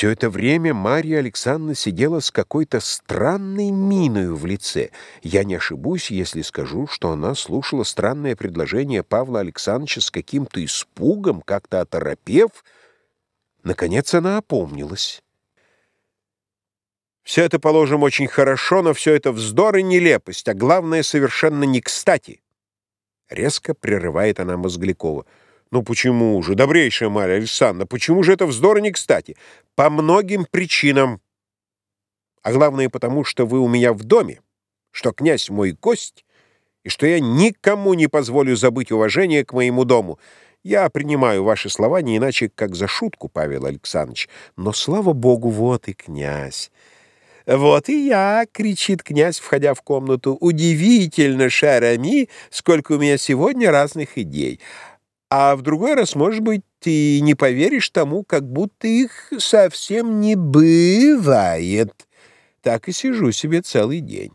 Все это время Марья Александровна сидела с какой-то странной миною в лице. Я не ошибусь, если скажу, что она слушала странное предложение Павла Александровича с каким-то испугом, как-то оторопев. Наконец она опомнилась. «Все это, положим, очень хорошо, но все это вздор и нелепость, а главное, совершенно не кстати». Резко прерывает она Мозглякова. «Ну почему же, добрейшая Марья Александровна, почему же это вздор и не кстати? По многим причинам. А главное потому, что вы у меня в доме, что князь мой гость, и что я никому не позволю забыть уважение к моему дому. Я принимаю ваши слова не иначе, как за шутку, Павел Александрович. Но, слава богу, вот и князь. «Вот и я!» — кричит князь, входя в комнату. «Удивительно, Шарами, сколько у меня сегодня разных идей. А в другой раз, может быть, ты не поверишь тому, как будто их совсем не бывает. Так и сижу себе целый день.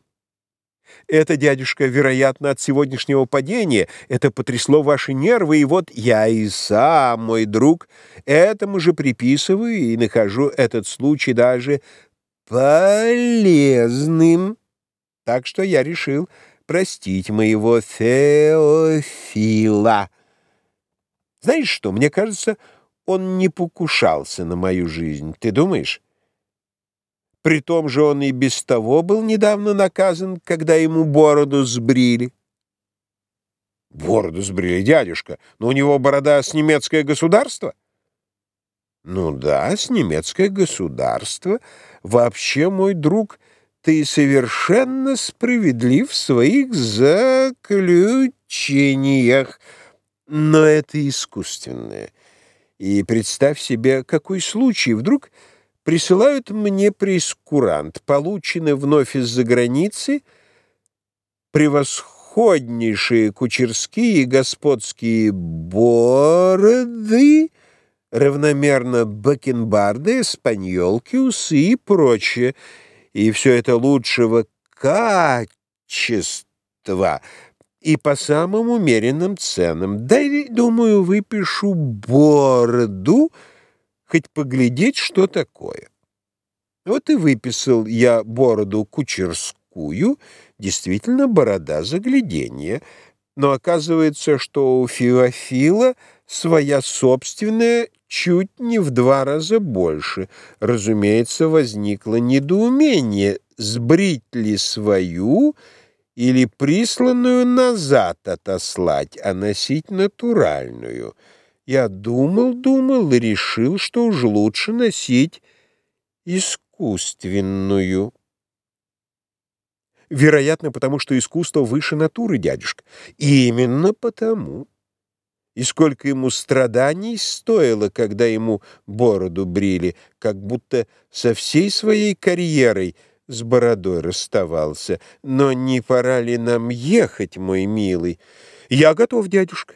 Это, дядюшка, вероятно, от сегодняшнего падения. Это потрясло ваши нервы, и вот я и сам, мой друг, этому же приписываю и нахожу этот случай даже полезным. Так что я решил простить моего Феофила». Знаешь что, мне кажется, он не покушался на мою жизнь. Ты думаешь? При том же он и без того был недавно наказан, когда ему бороду сбрили. Бороду сбрили, дядюшка, но у него борода с немецкое государство. Ну да, с немецкое государство. Вообще, мой друг, ты совершенно справедлив в своих заключениях. Но это искусственное. И представь себе, какой случай. Вдруг присылают мне прескурант, полученный вновь из-за границы, превосходнейшие кучерские и господские бороды, равномерно бакенбарды, спаньолки, усы и прочее. И все это лучшего качества — и по самым умеренным ценам. Да думаю, выпишу бороду, хоть поглядеть, что такое. Вот и выписал я бороду кучерскую, действительно борода загляденье. Но оказывается, что у Феофила своя собственная чуть не в два раза больше. Разумеется, возникло недоумение, сбрить ли свою или присланную назад отослать, а носить натуральную. Я думал, думал и решил, что уж лучше носить искусственную. Вероятно, потому что искусство выше натуры, дядюшка. И именно потому. И сколько ему страданий стоило, когда ему бороду брили, как будто со всей своей карьерой — с бородой расставался. Но не пора ли нам ехать, мой милый? Я готов, дядюшка.